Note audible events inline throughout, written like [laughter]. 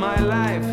my life.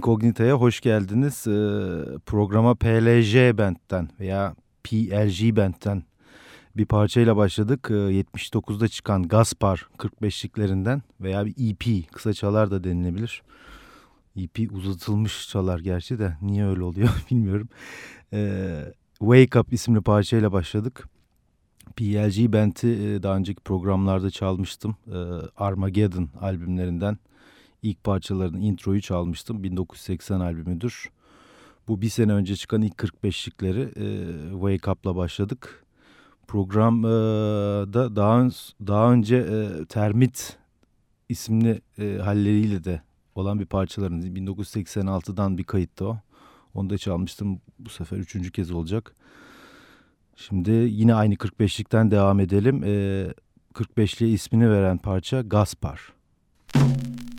Incognita'ya hoş geldiniz. Ee, programa PLJ Band'den veya PLG Band'den bir parçayla başladık. Ee, 79'da çıkan Gaspar 45'liklerinden veya bir EP kısa çalar da denilebilir. EP uzatılmış çalar gerçi de niye öyle oluyor [laughs] bilmiyorum. Ee, Wake Up isimli parçayla başladık. PLG Band'i e, daha önceki programlarda çalmıştım. Ee, Armageddon albümlerinden ilk parçalarının introyu çalmıştım. 1980 albümüdür. Bu bir sene önce çıkan ilk 45'likleri e, Wake Up'la başladık. Programda e, daha, daha önce e, Termit isimli e, halleriyle de olan bir parçaların 1986'dan bir kayıttı o. Onu da çalmıştım. Bu sefer üçüncü kez olacak. Şimdi yine aynı 45'likten devam edelim. E, 45'liğe ismini veren parça Gaspar. Gaspar.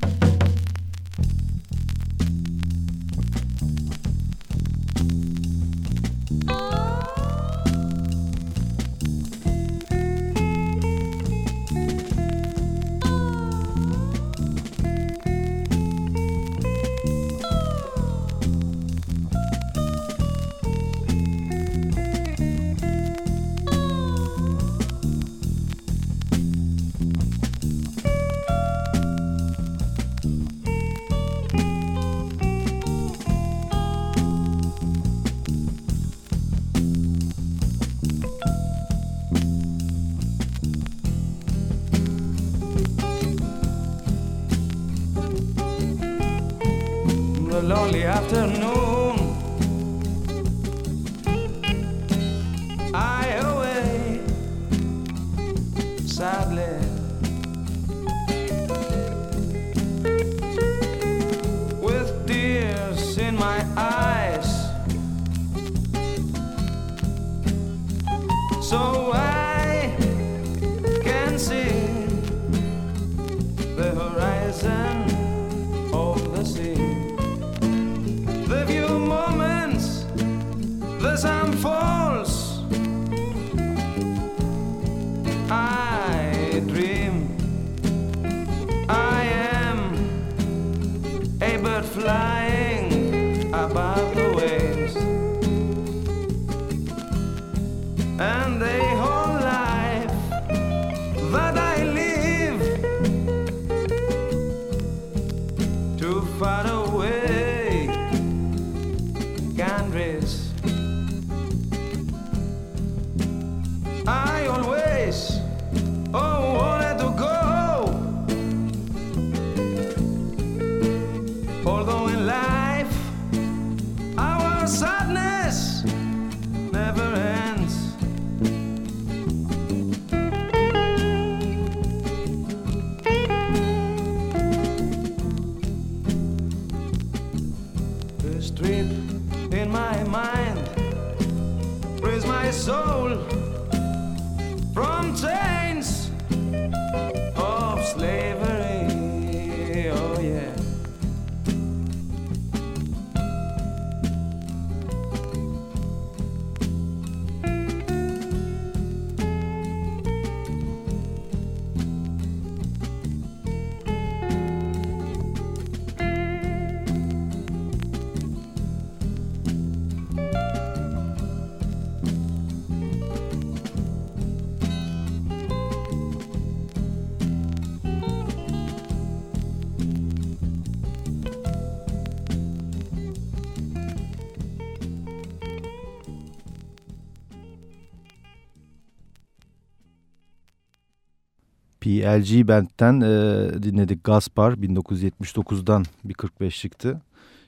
PLG Band'den e, dinledik Gaspar 1979'dan bir 45'likti.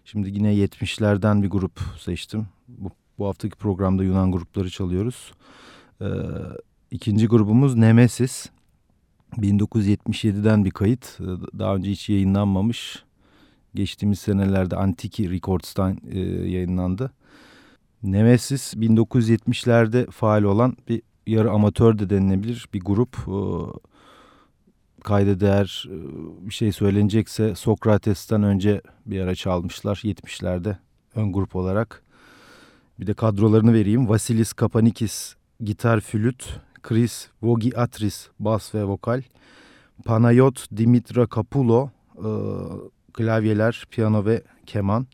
Şimdi yine 70'lerden bir grup seçtim. Bu, bu haftaki programda Yunan grupları çalıyoruz. E, ikinci grubumuz Nemesis. 1977'den bir kayıt. E, daha önce hiç yayınlanmamış. Geçtiğimiz senelerde Antiki Records'tan e, yayınlandı. Nemesis 1970'lerde faal olan bir yarı amatör de denilebilir bir grup. E, kayda değer e, bir şey söylenecekse Sokrates'ten önce bir ara çalmışlar 70'lerde ön grup olarak. Bir de kadrolarını vereyim. Vasilis Kapanikis gitar flüt, Chris Vogiatris bas ve vokal, Panayot Dimitra Kapulo e, klavyeler, piyano ve keman,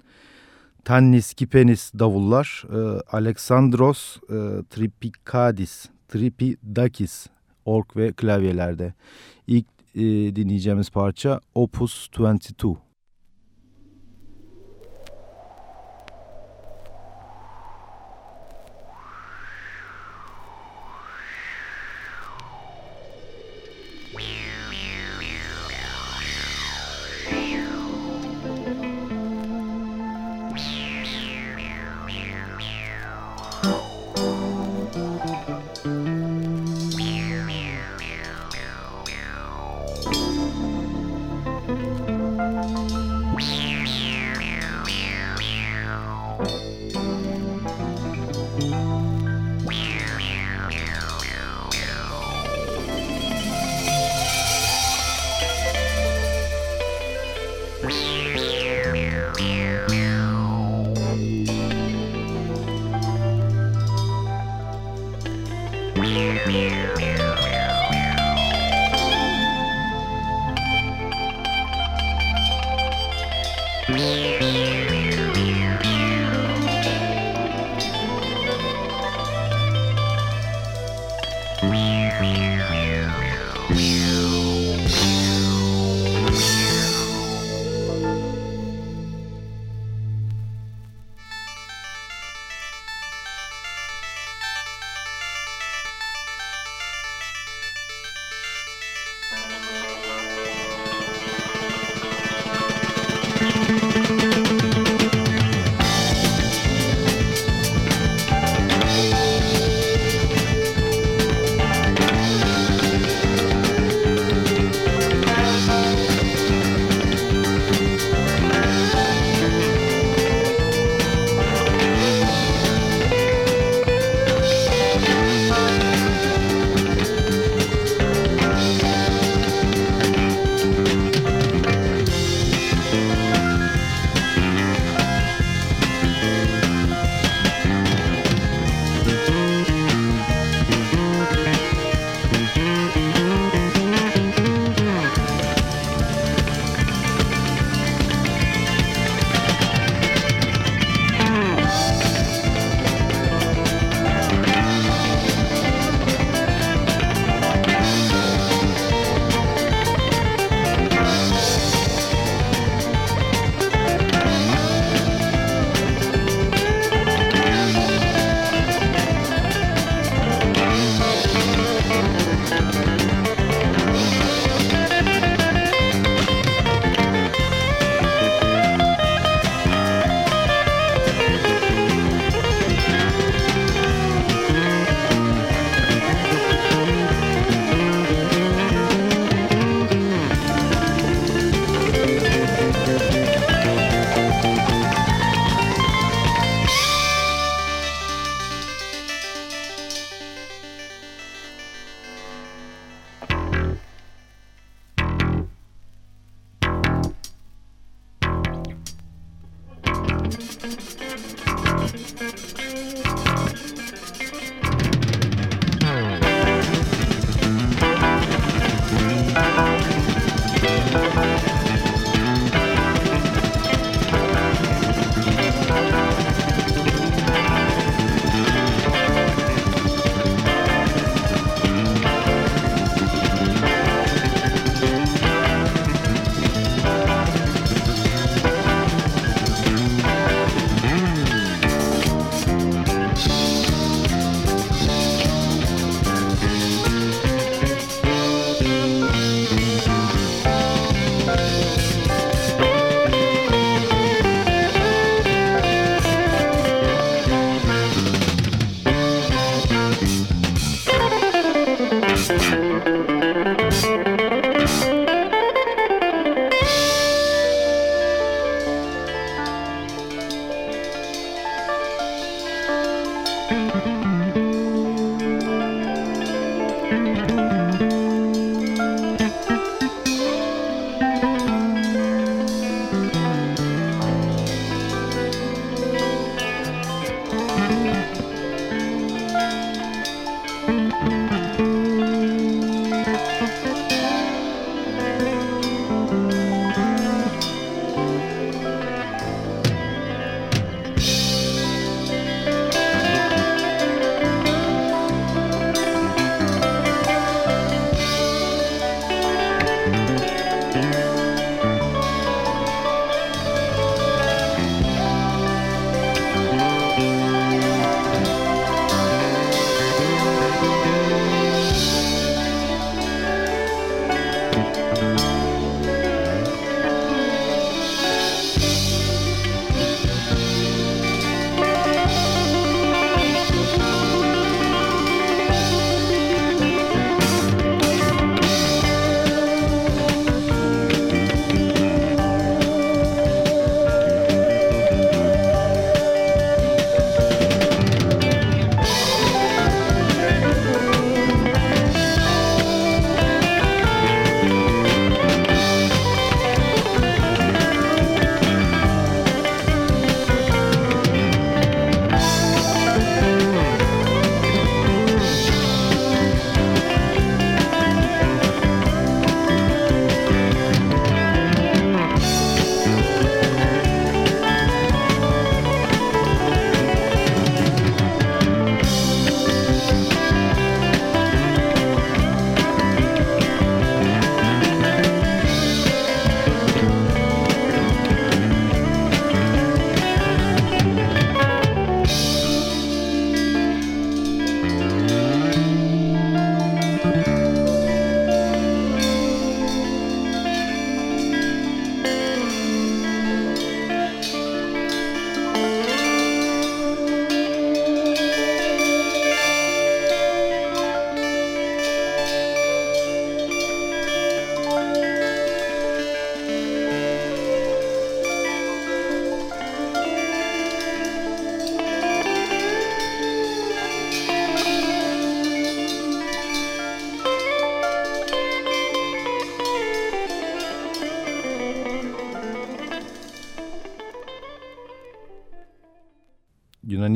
Tannis Kipenis davullar, e, Alexandros e, Tripikadis, Tripidakis ork ve klavyelerde. İlk e, dinleyeceğimiz parça Opus 22.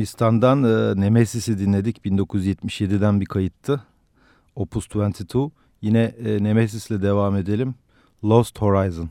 Yunanistan'dan e, Nemesis'i dinledik. 1977'den bir kayıttı. Opus 22. Yine e, Nemesis'le devam edelim. Lost Horizon.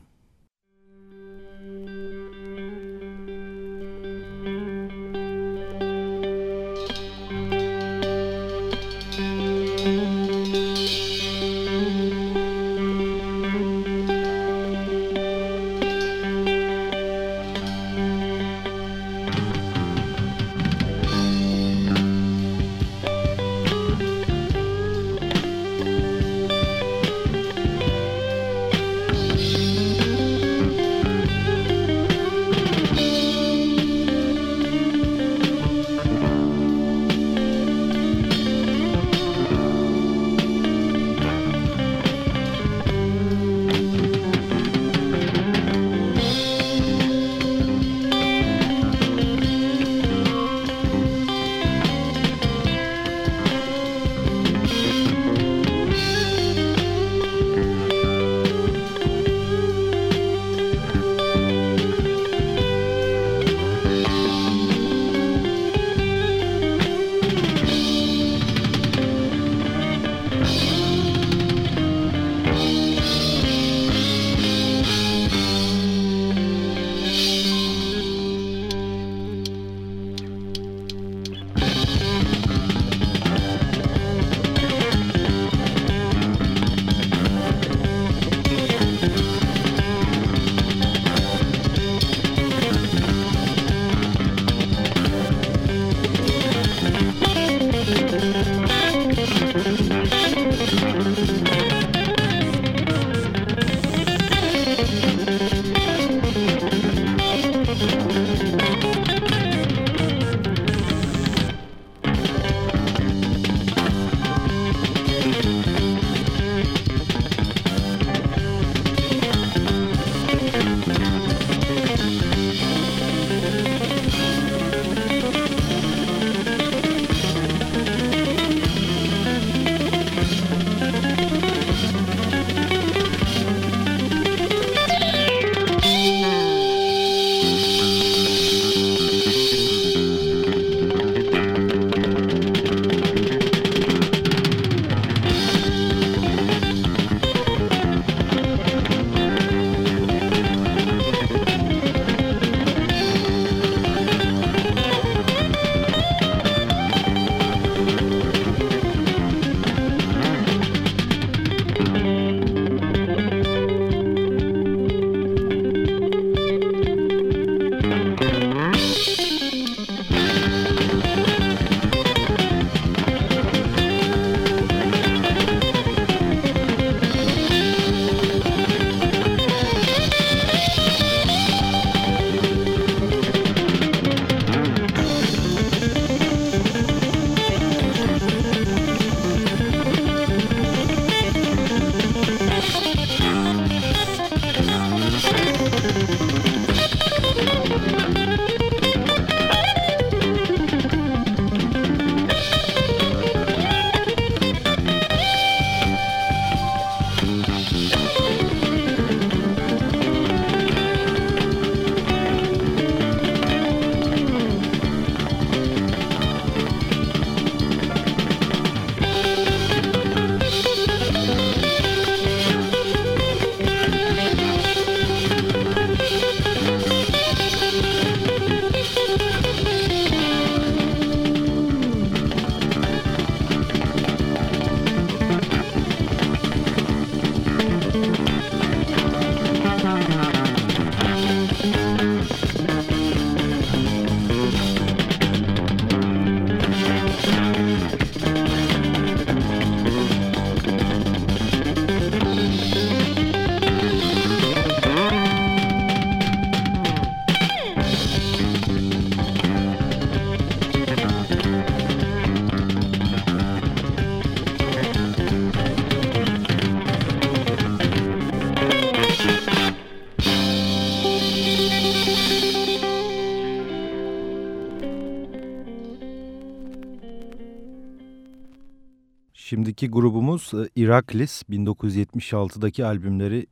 Şimdiki grubumuz e, Iraklis 1976'daki albümleri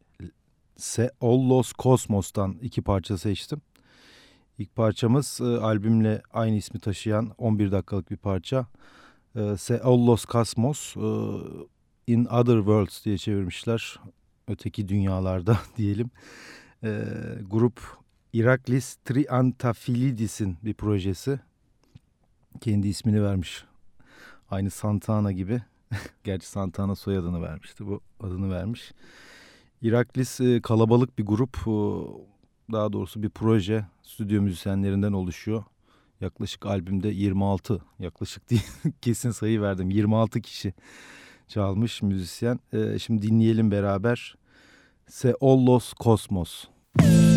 Se Ollos Kosmos'tan iki parça seçtim. İlk parçamız e, albümle aynı ismi taşıyan 11 dakikalık bir parça. E, Se Ollos Kosmos In Other Worlds diye çevirmişler. Öteki dünyalarda [laughs] diyelim. Grup Iraklis Triantafilidis'in bir projesi. Kendi ismini vermiş. Aynı Santana gibi. [laughs] Gerçi Santana soyadını vermişti. Bu adını vermiş. Iraklis e, kalabalık bir grup. Daha doğrusu bir proje. Stüdyo müzisyenlerinden oluşuyor. Yaklaşık albümde 26 yaklaşık değil [laughs] kesin sayı verdim 26 kişi çalmış müzisyen. E, şimdi dinleyelim beraber. Se Ollos Kosmos. Müzik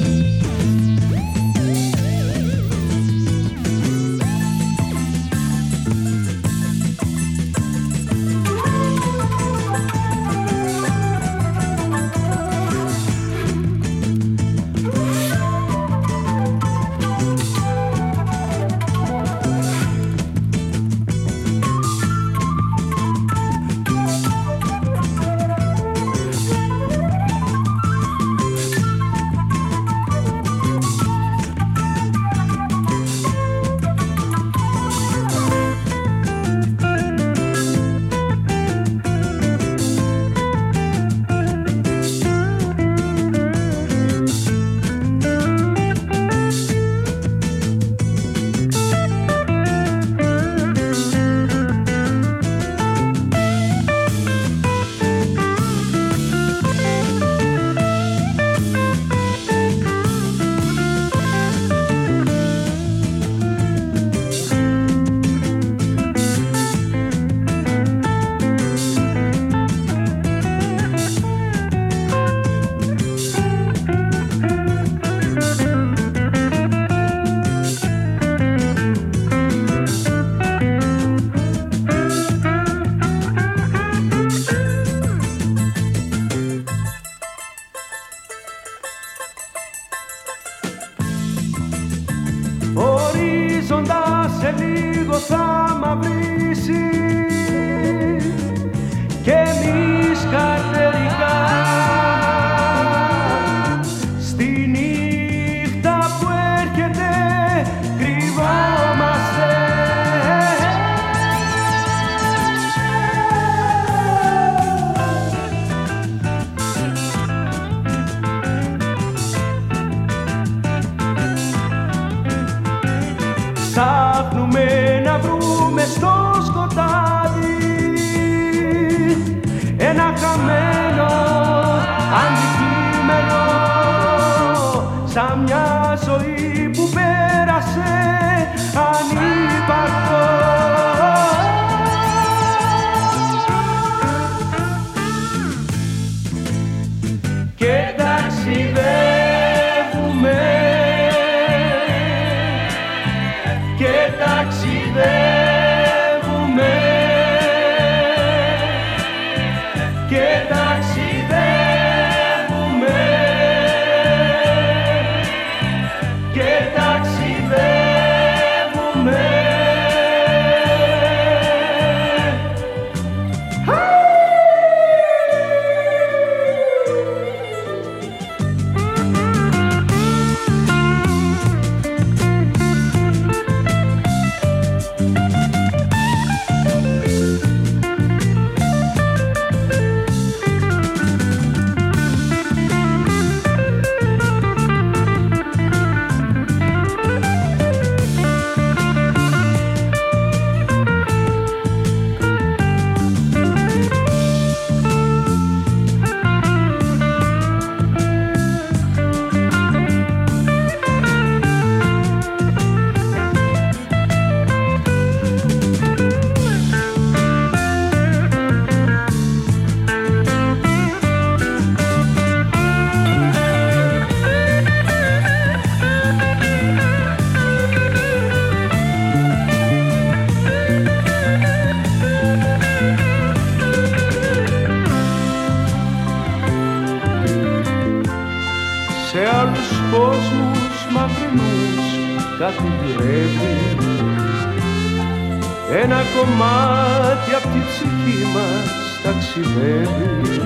ένα κομμάτι από τη ψυχή μας ταξιδεύει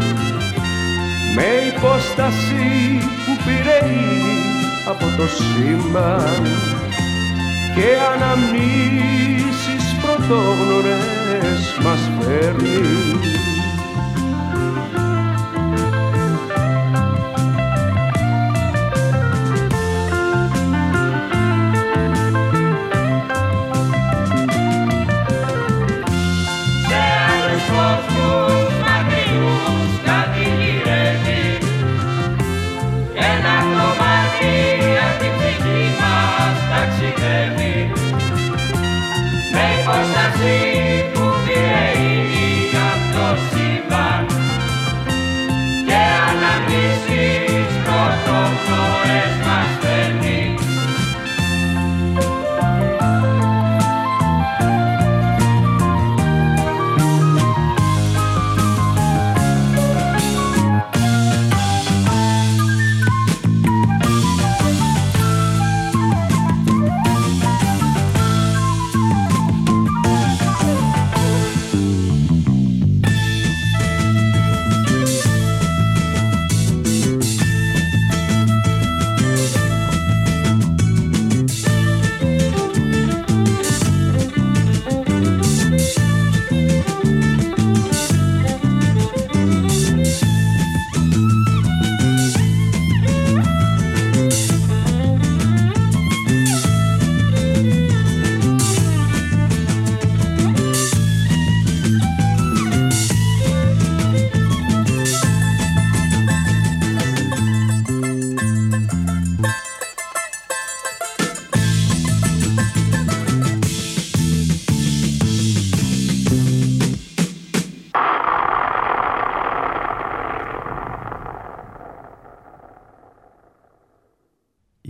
με υπόσταση που πήρε από το σύμπαν και αναμνήσεις πρωτόγνωρες μας φέρνει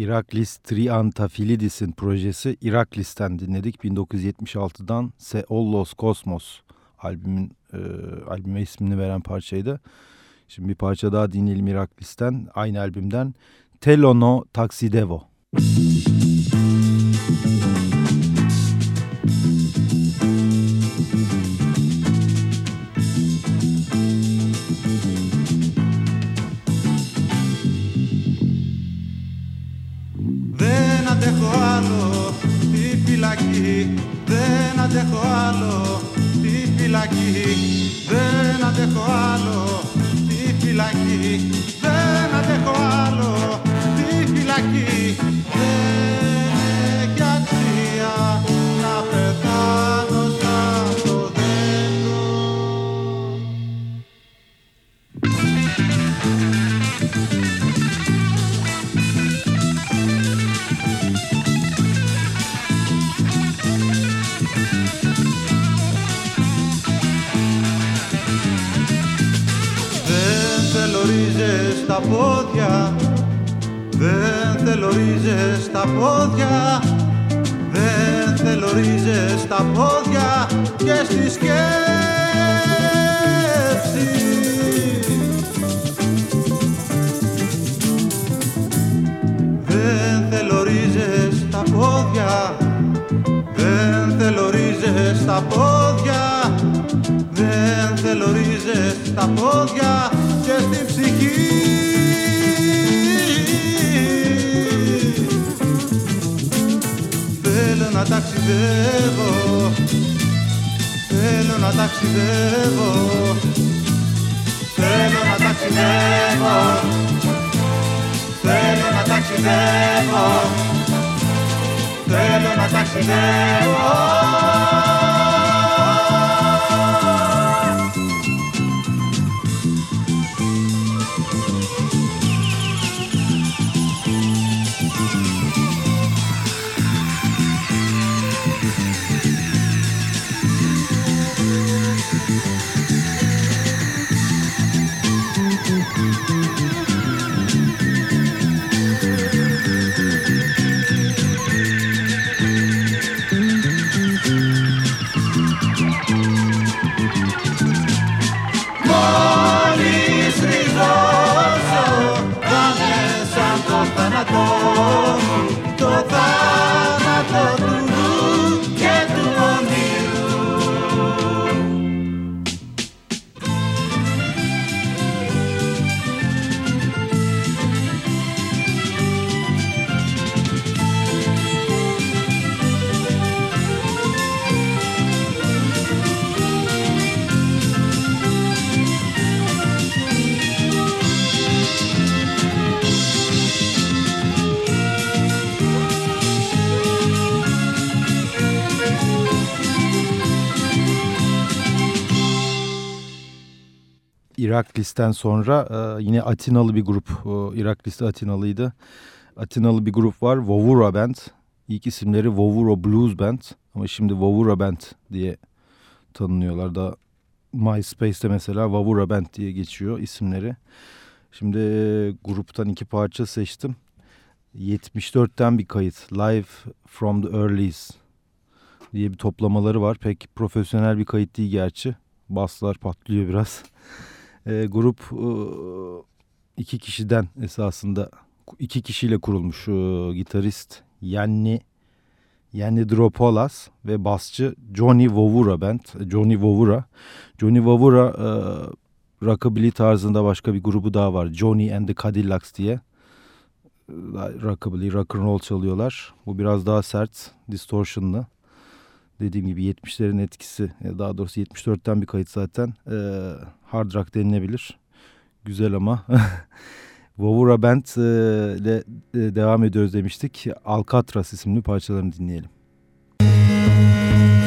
Iraklis Triantafilidis'in projesi Iraklis'ten dinledik. 1976'dan Se Ollos Kosmos albümün e, albüme ismini veren parçaydı. Şimdi bir parça daha dinleyelim Iraklis'ten. Aynı albümden Telono Taksidevo. Müzik Δεν αντέχω άλλο τη φυλακή. Δεν αντέχω άλλο τη φυλακή Δεν αντέχω άλλο τη φυλακή. Δεν στα πόδια Δεν θέλω ρίζες στα πόδια Δεν θέλω ρίζες στα πόδια και στη σκέψη. Δεν θέλω ρίζες στα πόδια Δεν θέλω ρίζες στα πόδια Δεν θέλω ρίζες στα πόδια και στην ψυχή. Να ταξιδεύω. Θέλω να ταξιδεύω. Θέλω να ταξιδεύω. Θέλω να ταξιδεύω. Θέλω να ταξιδεύω Iraklis'ten sonra e, yine Atinalı bir grup. E, Iraklis'te Atinalıydı. Atinalı bir grup var. Vovura Band. İlk isimleri Vovura Blues Band. Ama şimdi Vovura Band diye tanınıyorlar. Da MySpace'te mesela Vavura Band diye geçiyor isimleri. Şimdi e, gruptan iki parça seçtim. 74'ten bir kayıt. Live from the Earlys diye bir toplamaları var. Pek profesyonel bir kayıt değil gerçi. Baslar patlıyor biraz. E, grup e, iki kişiden esasında iki kişiyle kurulmuş e, gitarist Yanni Yanni Dropolas ve basçı Johnny Vovura band. Johnny Vovura. Johnny Vovura e, rockabilly tarzında başka bir grubu daha var. Johnny and the Cadillacs diye. Rockabilly, rock and roll çalıyorlar. Bu biraz daha sert, distortionlı dediğim gibi 70'lerin etkisi daha doğrusu 74'ten bir kayıt zaten e, hard rock denilebilir. Güzel ama [laughs] Vovura Band e, ile e, devam ediyoruz demiştik. Alcatraz isimli parçalarını dinleyelim. Vovura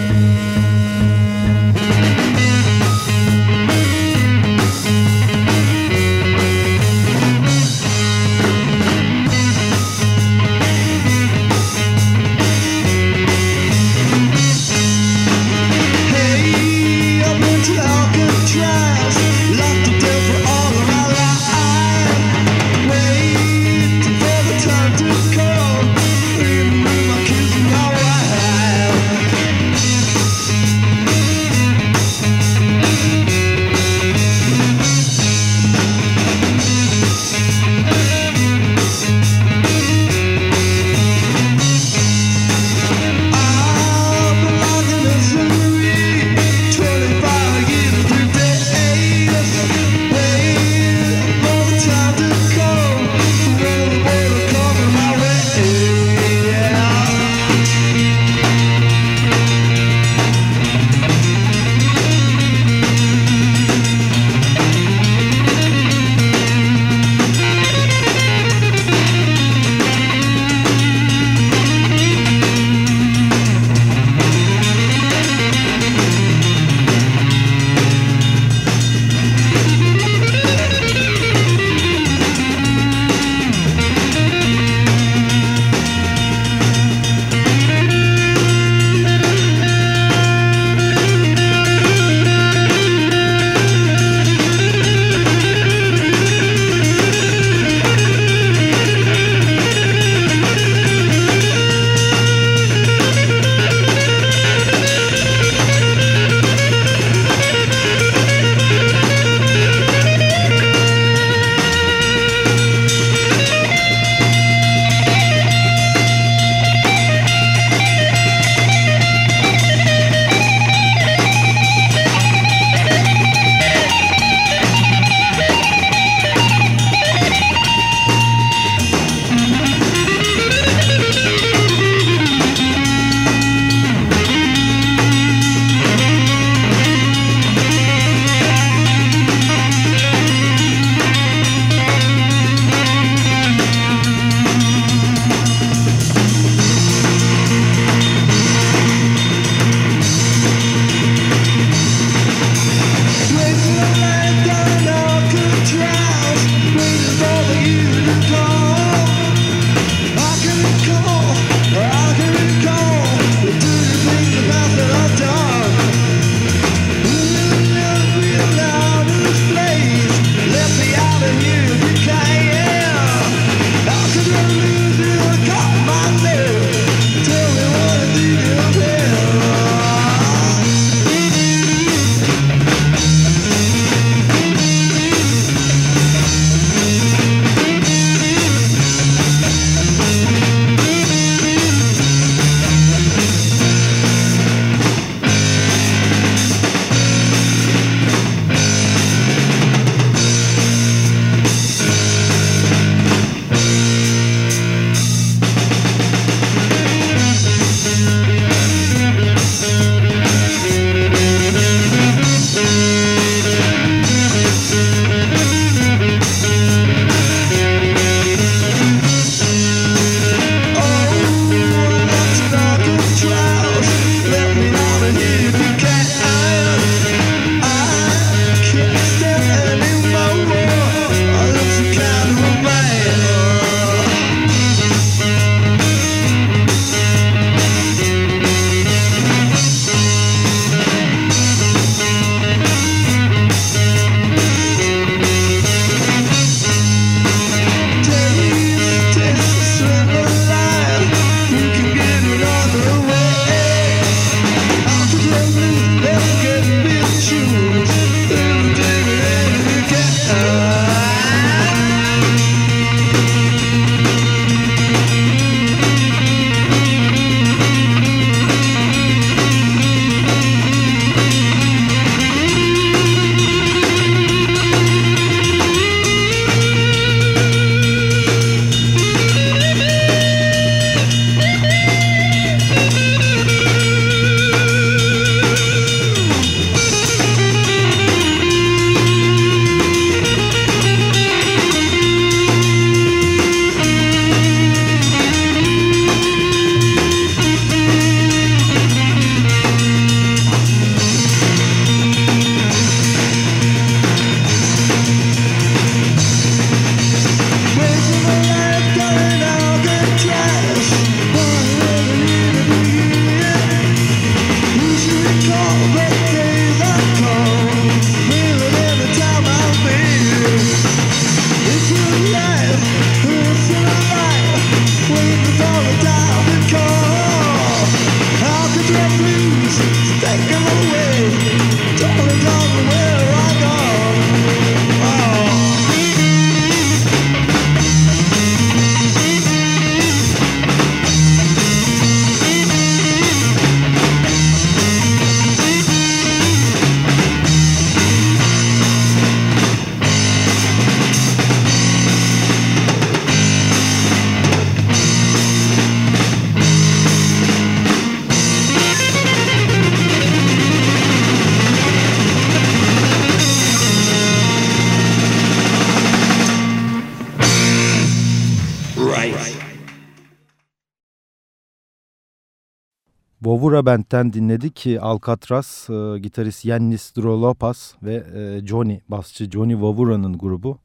Band'den dinledik. Alcatraz, e, gitarist Yannis Drolopas ve e, Johnny, basçı Johnny Vovura'nın grubu.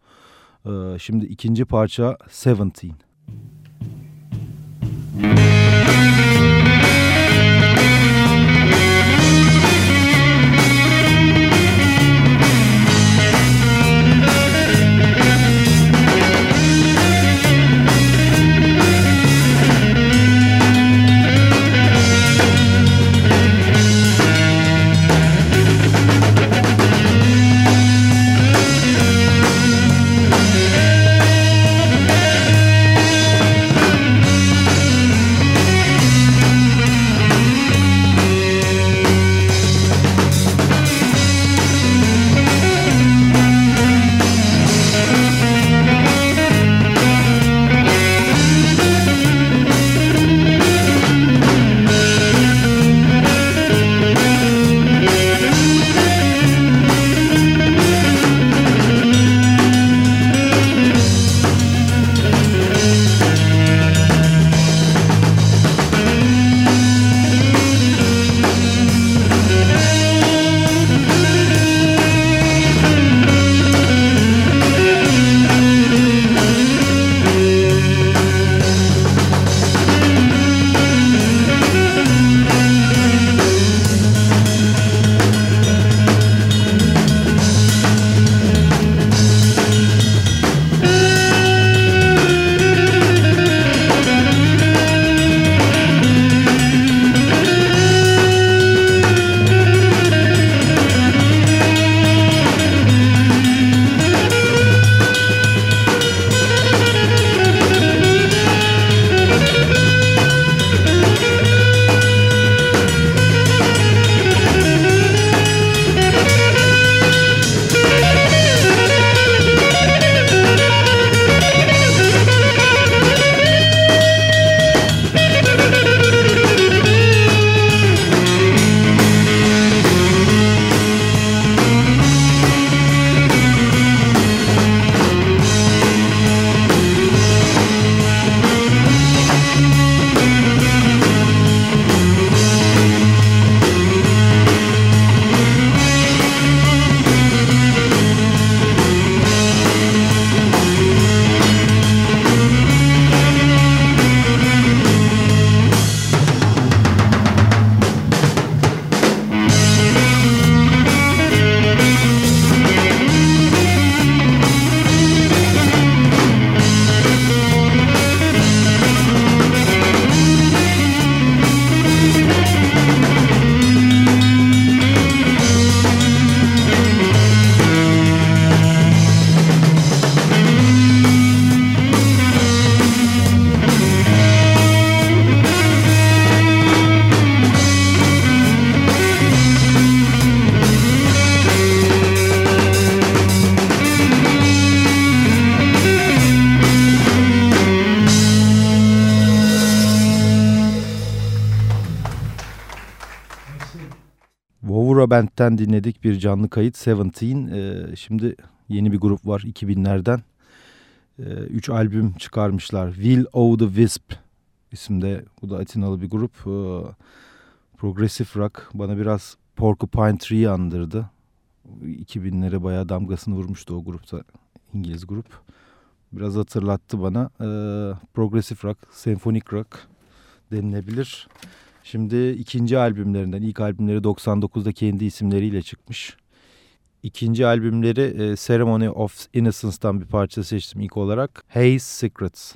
E, şimdi ikinci parça Seventeen. Band'den dinledik bir canlı kayıt Seventeen. Ee, şimdi yeni bir grup var 2000'lerden. Ee, üç albüm çıkarmışlar. Will O' The Wisp isimde. Bu da Atinalı bir grup. Ee, progressive rock. Bana biraz Porcupine Tree'yi andırdı. 2000'lere bayağı damgasını vurmuştu o grupta. İngiliz grup. Biraz hatırlattı bana. Ee, progressive rock, senfonik rock denilebilir. Şimdi ikinci albümlerinden, ilk albümleri 99'da kendi isimleriyle çıkmış. İkinci albümleri e, Ceremony of Innocence'dan bir parça seçtim ilk olarak. Haze Secrets.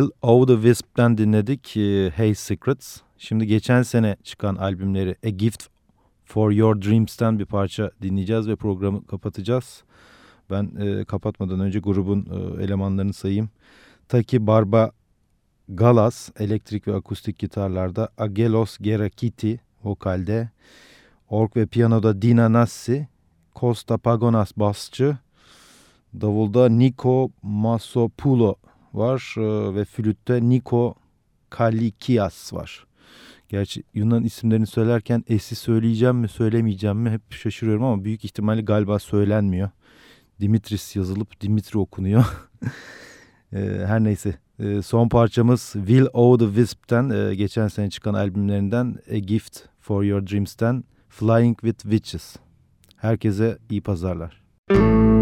Will O' The Wisp'ten dinledik e, Hey Secrets. Şimdi geçen sene çıkan albümleri A Gift For Your Dreams'ten bir parça dinleyeceğiz ve programı kapatacağız. Ben e, kapatmadan önce grubun e, elemanlarını sayayım. Taki Barba Galas elektrik ve akustik gitarlarda, Agelos Gerakiti vokalde, org ve piyanoda Dina Nassi, Costa Pagonas basçı, davulda Niko Masopulo var e, ve flütte Niko Kalikias var. Gerçi Yunan isimlerini söylerken esi söyleyeceğim mi söylemeyeceğim mi hep şaşırıyorum ama büyük ihtimalle galiba söylenmiyor. Dimitris yazılıp Dimitri okunuyor. [laughs] E, her neyse e, son parçamız Will O' The Wisp'ten geçen sene çıkan albümlerinden A Gift For Your Dreams'ten Flying With Witches. Herkese iyi pazarlar. Müzik